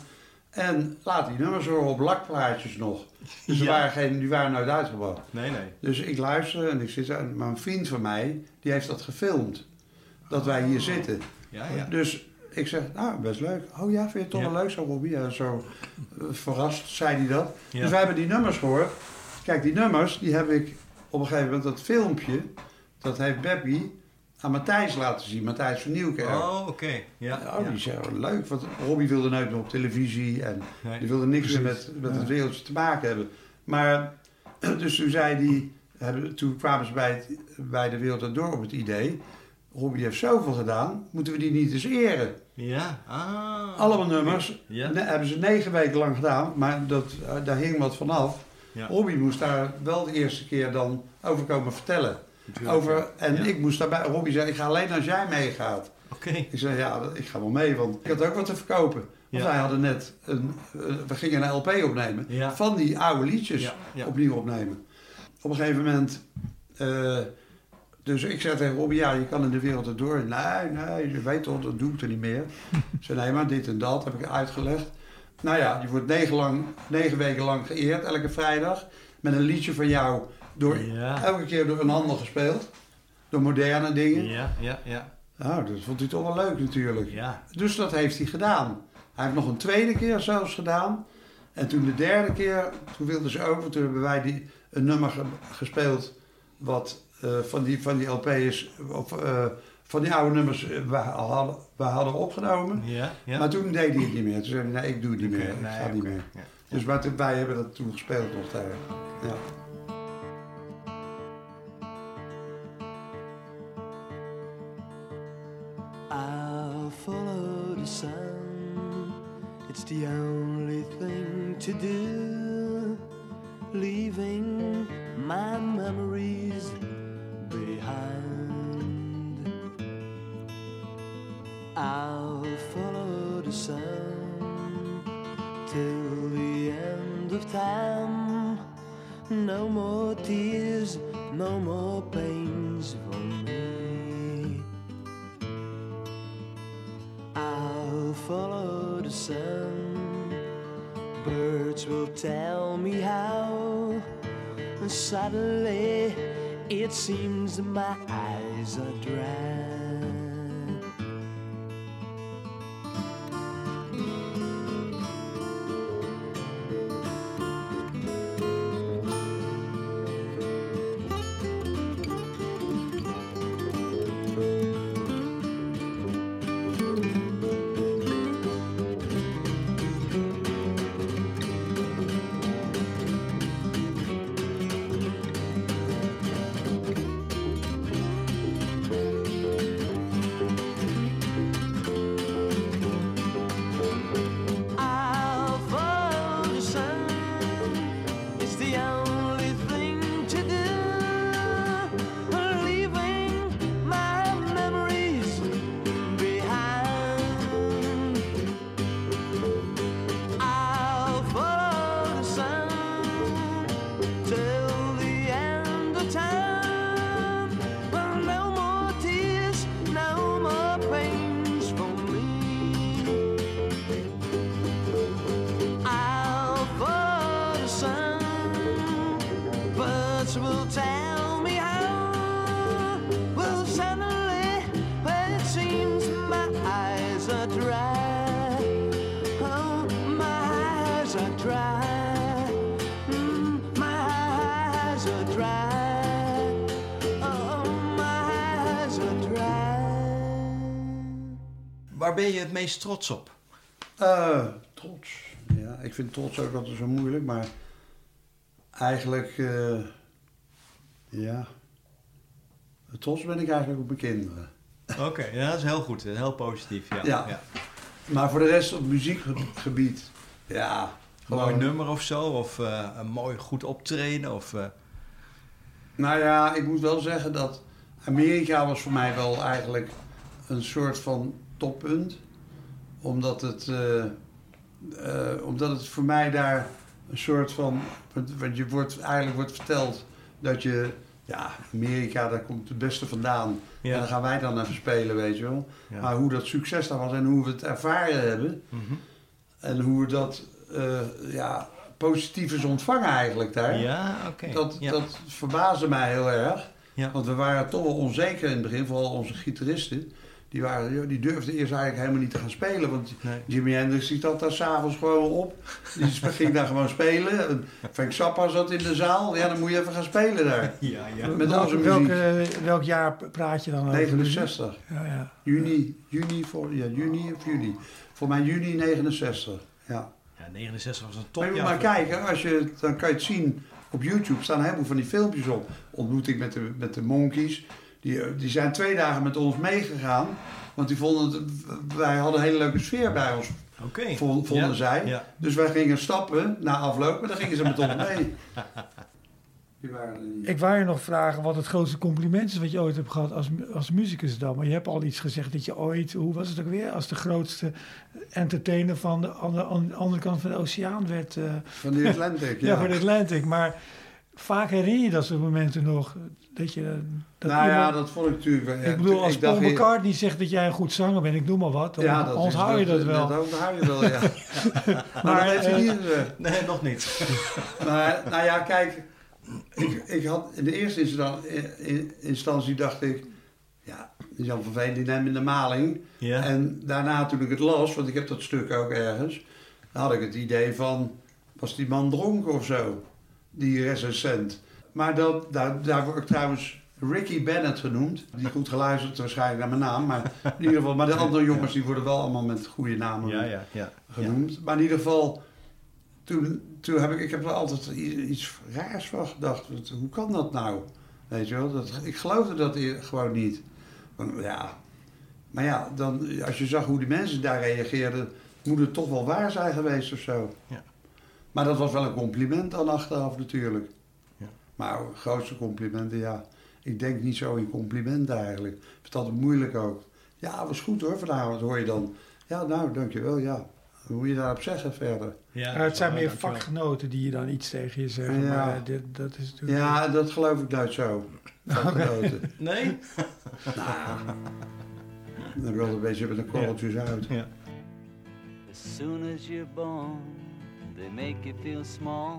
En laat die nummers horen op lakplaatjes nog. Dus er Ja. waren geen, die waren nooit uitgebracht. Nee, nee. Dus ik luister en ik zit daar. Maar een vriend van mij, die heeft dat gefilmd. Dat wij hier zitten. Ja, ja. Dus ik zeg, nou, best leuk. Oh ja, vind je het toch Ja. wel leuk zo, Robbie? Ja, zo eh, verrast zei hij dat. Ja. Dus wij hebben die nummers gehoord. Kijk, die nummers, die heb ik op een gegeven moment, dat filmpje, dat heeft Beppie aan Matthijs laten zien. Matthijs van Nieuwkerk. Oh, oké. Ja. Oh, ja. die zei, oh, leuk, want Robbie wilde nooit meer op televisie en Nee. die wilde niks meer met, met het wereldje te maken hebben. Maar, dus toen zei die, hebben- toen kwamen ze bij, het, bij de Wereld Door op het idee, Robbie heeft zoveel gedaan, moeten we die niet eens eren? Ja. Ah. Allemaal nummers, Ja. ne- hebben ze negen weken lang gedaan, maar dat, eh, daar hing wat vanaf. Ja. Robbie moest daar wel de eerste keer dan over komen vertellen. Over, en ik moest daarbij, Robbie zei, ik ga alleen als jij meegaat. Oké. Ik zei, ja, ik ga wel mee, want ik had ook wat te verkopen. Want wij hadden net, een, eh, we gingen een LP opnemen. Van die oude liedjes opnieuw opnemen. Op een gegeven moment, eh, dus ik zei tegen Robbie, ja, je kan in de wereld erdoor. Nee, nee, je weet toch, dat doe ik er niet meer. zei, nee, maar dit en dat heb ik uitgelegd. Nou ja, je wordt negen, lang, negen weken lang geëerd, elke vrijdag. Met een liedje van jou, door, Ja. elke keer door een ander gespeeld. Door moderne dingen. Ja, ja, ja. Nou, dat vond hij toch wel leuk natuurlijk. Ja. Dus dat heeft hij gedaan. Hij heeft nog een tweede keer zelfs gedaan. En toen de derde keer, toen wilden ze want toen hebben wij die, een nummer ge- gespeeld wat eh, van, die, van die LP is, of eh, van die oude nummers eh, we hadden, we hadden opgenomen. Ja, ja. Maar toen deed hij het niet meer. Toen zei hij, nee, ik doe het niet meer. Ik nee, ga niet meer. Ja. Dus maar toen- wij hebben dat toen gespeeld nog daar. Ja. Ben je het meest trots op? Eh, trots. Ja, ik vind trots ook altijd zo moeilijk, maar eigenlijk, eh, ja, trots ben ik eigenlijk op mijn kinderen. Oké, ja, dat is heel goed. Heel positief. Ja. Ja. ja. Maar voor de rest op muziekgebied, ja, Een mooi nummer of zo, of eh, een mooi goed optreden. Of, nou ja, ik moet wel zeggen dat Amerika was voor mij wel eigenlijk een soort van toppunt. Omdat het, eh, eh, omdat het voor mij daar een soort van, want- je wordt eigenlijk wordt verteld dat je, ja, Amerika, daar komt het beste vandaan. En dan ja. gaan wij dan even spelen, weet je wel. Ja. Maar hoe dat succes daar was en hoe we het ervaren hebben. Mhm. En hoe we dat eh, ja, positief is ontvangen eigenlijk daar. Ja, oké. Dat, ja. dat verbaasde mij heel erg. Ja. Want we waren toch wel onzeker in het begin, vooral onze gitaristen. Die, waren, die durfden eerst eigenlijk helemaal niet te gaan spelen. Want Nee. Jimi Hendrix die zat daar s'avonds gewoon op. Die ging daar gewoon spelen. En Frank Zappa zat in de zaal. Ja, dan moet je even gaan spelen daar. Ja, ja. Met welk, onze welk, muziek. eh, welk jaar praat je dan over? 69. Ja, ja. Juni, juni, voor, ja, juni of juli. Voor mij juni 69. Ja. Ja, 69 was een Maar topjaar. maar voor- kijken, als je, dan kan je het zien op YouTube. staan een heleboel van die filmpjes op. Ontmoeting met de, met de Monkeys. Die, eh, die zijn twee dagen met ons meegegaan. Want die vonden het, wij hadden een hele leuke sfeer bij ons, Oké. vond- vonden Ja, zij. Ja. Dus wij gingen stappen na afloop, maar dan gingen ze met ons mee. Die waren niet. Ik wou je nog vragen wat het grootste compliment is wat je ooit hebt gehad als, als muzikus dan. Maar je hebt al iets gezegd dat je ooit, hoe was het ook weer, als de grootste entertainer van de andere, aan de andere kant van de oceaan werd. eh, Van die Atlantic, ja. ja. voor de Atlantic. Maar vaak herinner je dat soort momenten nog. Dat je, dat nou ja, dat vond ik natuurlijk... ik bedoel, als ik Paul McCartney zegt dat jij een goed zanger bent, ik noem maar wat, dan Ja, onthoud je dat wel. Dat onthoud je wel, ja. maar Maar, dat heeft hij eh, niet gezegd. Nee, nog niet. Maar, nou ja, kijk, ik, ik had in de eerste instan- in- instantie dacht ik, ja, Jan van Veen die neemt in de maling. Ja. En daarna toen ik het las, want ik heb dat stuk ook ergens, dan had ik het idee van, was die man dronken of zo? Die recensent. Maar dat, daar, daar word ik trouwens Ricky Bennett genoemd. Die goed geluisterd waarschijnlijk naar mijn naam. Maar in ieder geval, maar de andere jongens die worden wel allemaal met goede namen Ja, ja, ja. genoemd. Maar in ieder geval, toen, toen heb ik, ik heb er altijd iets raars van gedacht. Hoe kan dat nou? Weet je wel, dat, ik geloofde dat gewoon niet. Ja, Maar ja, dan, als je zag hoe die mensen daar reageerden, moet het toch wel waar zijn geweest of zo. Ja. Maar dat was wel een compliment dan achteraf natuurlijk. Ja. Maar grootste complimenten, ja. Ik denk niet zo in complimenten eigenlijk. Ik vind het altijd moeilijk ook. Ja, was goed hoor vanavond, hoor je dan. Ja, nou, dankjewel, ja. Hoe moet je daarop zeggen verder? Ja, Ja, het zijn meer dankjewel. vakgenoten die je dan iets tegen je zeggen. Ja. Maar dit, dat is natuurlijk... Ja, dat geloof ik nooit zo. Vakgenoten. Nee? Nou, dan wil een beetje met de korreltjes uit. As soon as you're born, they make you feel small.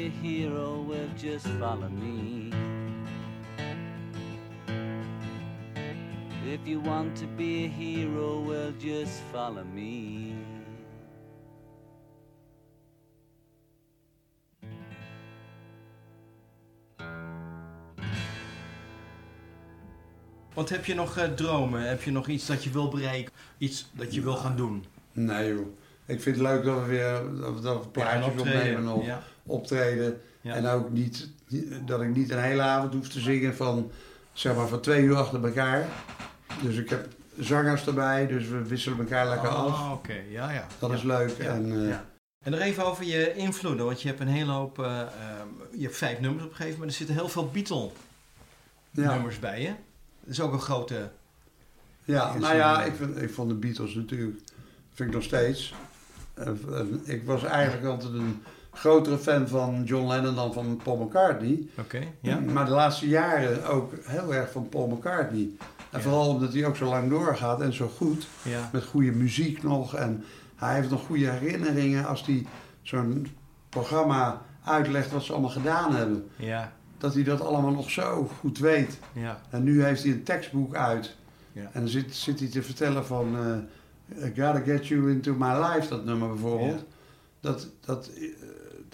Be a hero, well, just follow me. If you want to be a hero, well, just follow me. Want heb je nog eh, dromen? Heb je nog iets dat je wil bereiken? Iets dat je wil gaan doen? Nee joh. Ik vind het leuk dat we weer dat we, plaatjes opnemen nog. Ja. Optreden. Ja. En ook niet, dat ik niet een hele avond hoef te zingen van, zeg maar, van twee uur achter elkaar. Dus ik heb zangers erbij, dus we wisselen elkaar lekker af. Ah, oké. Ja, ja. Dat Ja. is leuk. Ja, En, eh. En nog even over je invloeden, want je hebt een hele hoop, eh, ehm, je hebt vijf nummers opgegeven, maar er zitten heel veel Beatle-nummers ja, bij je. Dat is ook een grote... ja, nou ja, ik, vind, ik vond de Beatles natuurlijk, vind ik nog steeds. Eh, ik was eigenlijk altijd een grotere fan van John Lennon dan van Paul McCartney. Oké, ja. Maar de laatste jaren ook heel erg van Paul McCartney. En vooral omdat hij ook zo lang doorgaat en zo goed. Ja. Met goede muziek nog. En hij heeft nog goede herinneringen als hij zo'n programma uitlegt wat ze allemaal gedaan hebben. Ja. Dat hij dat allemaal nog zo goed weet. Ja. En nu heeft hij een tekstboek uit. Ja. En dan zit, zit hij te vertellen van... eh, I gotta get you into my life, dat nummer bijvoorbeeld. Dat, dat,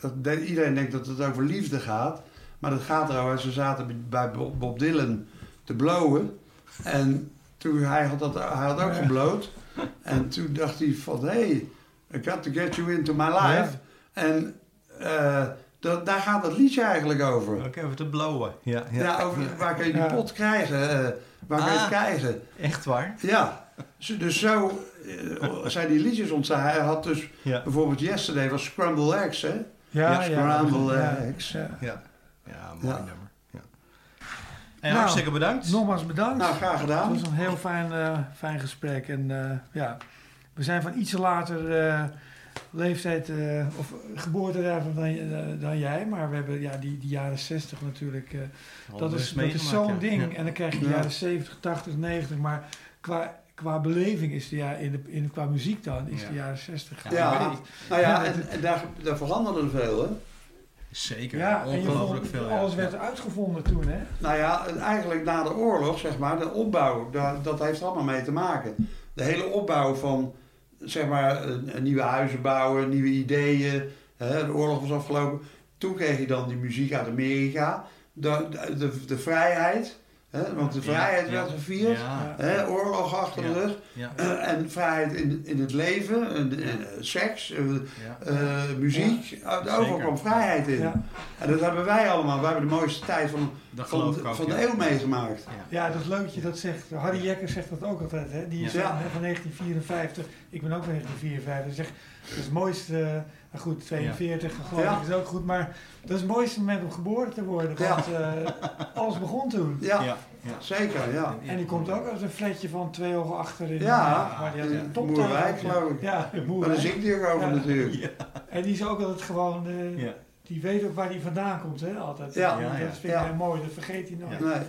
dat de- iedereen denkt dat het over liefde gaat. Maar dat gaat erover. Ze zaten bij Bob Dylan te blowen. En toen hij had, dat, hij had ook gebloot. En toen dacht hij van... Hey, I got to get you into my life. En eh, dat, daar gaat het liedje eigenlijk over. Oké, even te blowen. Ja. Ja, over, waar kun je die Ja. pot krijgen? eh, waar kun je het Ah. krijgen? Echt waar? Ja, dus zo eh, zijn die liedjes ontstaan. Hij had dus Ja. bijvoorbeeld Yesterday was Scramble Eggs, hè? Ja, ja. Scramble ja, Eggs. ja. Ja. Ja, mooi Ja. nummer. Ja. En Nou, hartstikke bedankt. Nogmaals bedankt. Nou, graag Het gedaan. was een heel fijn, eh, fijn gesprek. En eh, ja, we zijn van iets later eh, leeftijd eh, of geboortedatum dan, eh, dan jij. Maar we hebben ja, die, die jaren 60 natuurlijk. eh, dat is, dat is zo'n ja. ding. Ja. En dan krijg je de Ja. jaren 70, 80, 90. Maar qua, qua beleving is de ja, in de, in, qua muziek dan, is Ja. de jaren 60. Ja, Ja, ik weet niet. nou ja, en, en daar, daar veranderde veel, hè? Zeker. Ja, Ongelooflijk vond, veel. ja. alles werd uitgevonden toen, hè? Nou ja, en eigenlijk na de oorlog, zeg maar, de opbouw, daar, dat heeft er allemaal mee te maken. De hele opbouw van, zeg maar, nieuwe huizen bouwen, nieuwe ideeën. Hè, de oorlog was afgelopen. Toen kreeg je dan die muziek uit Amerika. De, de, de, de vrijheid, hè, want de vrijheid ja. werd gevierd. Hè, oorlog achter de rug. Ja. Eh, en vrijheid in, in het leven, en, en, eh, seks, eh, Ja. muziek. Uh, overal kwam vrijheid in. Ja. En dat hebben wij allemaal. Wij hebben de mooiste tijd van, van, ook. de ja. eeuw meegemaakt. Ja. Ja, dat is leuk dat je dat zegt. Harry Jekker zegt dat ook altijd. Hè? Die is Ja. van, van 1954. Ik ben ook van 1954. Hij zegt, dat is het mooiste... eh, nou goed, 42 geloof Ja. ik is ook goed. Maar dat is het mooiste moment om geboren te worden. Ja. Want eh, alles begon toen. Ja, Ja. Ja. zeker, ja. En die komt ook uit een flatje van twee ogen achter in Ja, waar die had een toptuin Moerwijk, ook. geloof ik. Ja, Maar daar zingt hij ook over Ja. natuurlijk. En die is ook altijd gewoon... eh, Ja. Die weet ook waar hij vandaan komt, hè, altijd. Ja. Ja, ja. Dat vind ik Ja. heel mooi, dat vergeet hij nooit. Nee,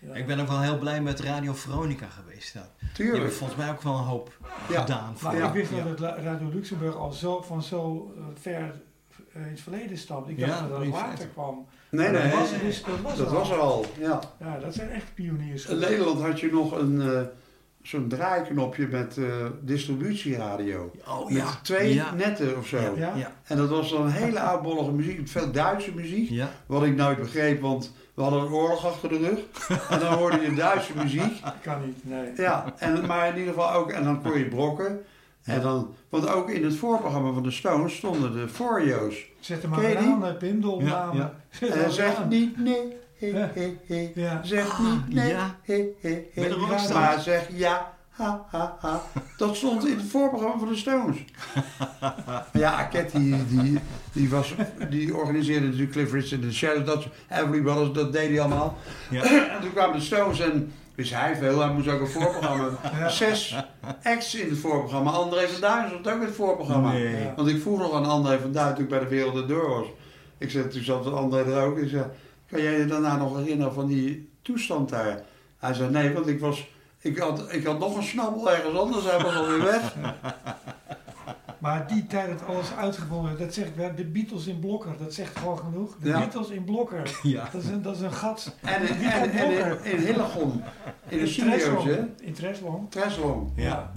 Ja. Ik ben ook wel heel blij met Radio Veronica geweest. Ja. Die hebben tuurlijk. volgens mij ook wel een hoop Ja. gedaan. Maar Ja. ik wist dat Radio Luxemburg al zo, van zo eh, ver eh, in het verleden stamt. Ik Ja, dacht dat dat 53. later kwam. Nee, nee, dat was, dus, dat was, dat er was er al. Ja. Ja, dat zijn echt pioniers. In Nederland had je nog een, eh, zo'n draaiknopje met eh, distributieradio. Oh Met ja. twee Ja. netten of zo. Ja. En dat was dan hele oudbollige muziek, veel Duitse muziek. Ja. Wat ik nooit begreep, want we hadden een oorlog achter de rug. en dan hoorde je Duitse muziek. Dat kan niet, nee. Ja, en, maar in ieder geval ook, en dan kon je brokken. En dan, want ook in het voorprogramma van de Stones stonden de Foreos. Zet hem maar aan, Pim, de opname. Ja, En zeg niet nee, he, he, he. Ja. Zeg niet nee, ja. he, he, he. Met een. Maar zeg ja, ha, ha, ha. Dat stond in het voorprogramma van de Stones. Ja, Arquette, die, die, die, was, die organiseerde natuurlijk Cliff Richard en de Shadows, dat, Everly Brothers, dat deed hij allemaal. Ja. En toen kwamen de Stones en wist hij veel, hij moest ook een voorprogramma. Zes acts in het voorprogramma. André van Duin zat ook in het voorprogramma. Nee. Ja. Want ik vroeg nog aan André van Duin toen ik bij de Wereld Deur was. Ik zei, toen zat André er ook. Zei, kan jij je daarna nog herinneren van die toestand daar? Hij zei, nee, want ik was... Ik had, ik had nog een snabbel ergens anders, hij was alweer weg. Maar die tijd dat alles uitgevonden werd, dat zegt wel, de Beatles in Blokker, dat zegt gewoon genoeg. De Ja. Beatles in Blokker, Ja. dat is een, dat is een gat. En in, en, en in, in Hillegom, in de studio's, hè? In Treslong. Treslong. Ja.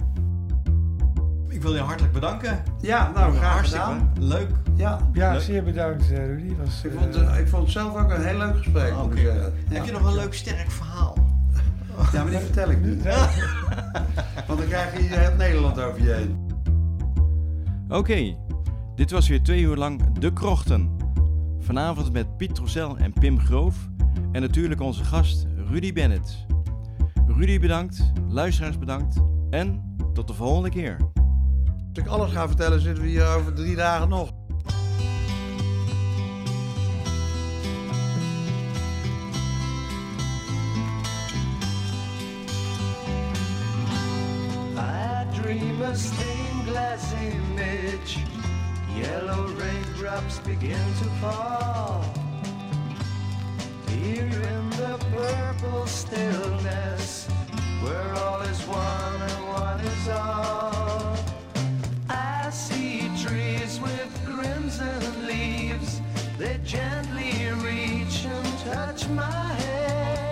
Ik wil je hartelijk bedanken. Ja, nou, graag Hartstikke gedaan. leuk. Ja, Ja, Leuk. zeer bedankt eh, Rudy. Was, ik eh, vond, het- ik vond het zelf ook een heel leuk gesprek. Ja. Heb je nog een leuk sterk verhaal? Ja, maar die vertel ik niet. Want dan krijg je heel Nederland over je heen. Oké, dit was weer twee uur lang De Krochten. Vanavond met Piet Troussel en Pim Groof. En natuurlijk onze gast Rudy Bennett. Rudy bedankt, luisteraars bedankt en tot de volgende keer. Als ik alles ga vertellen, zitten we hier over drie dagen nog. I dream a stained glass image. Yellow raindrops begin to fall. Here in the purple stillness, where all is one and one is all. See trees with crimson leaves, they gently reach and touch my head.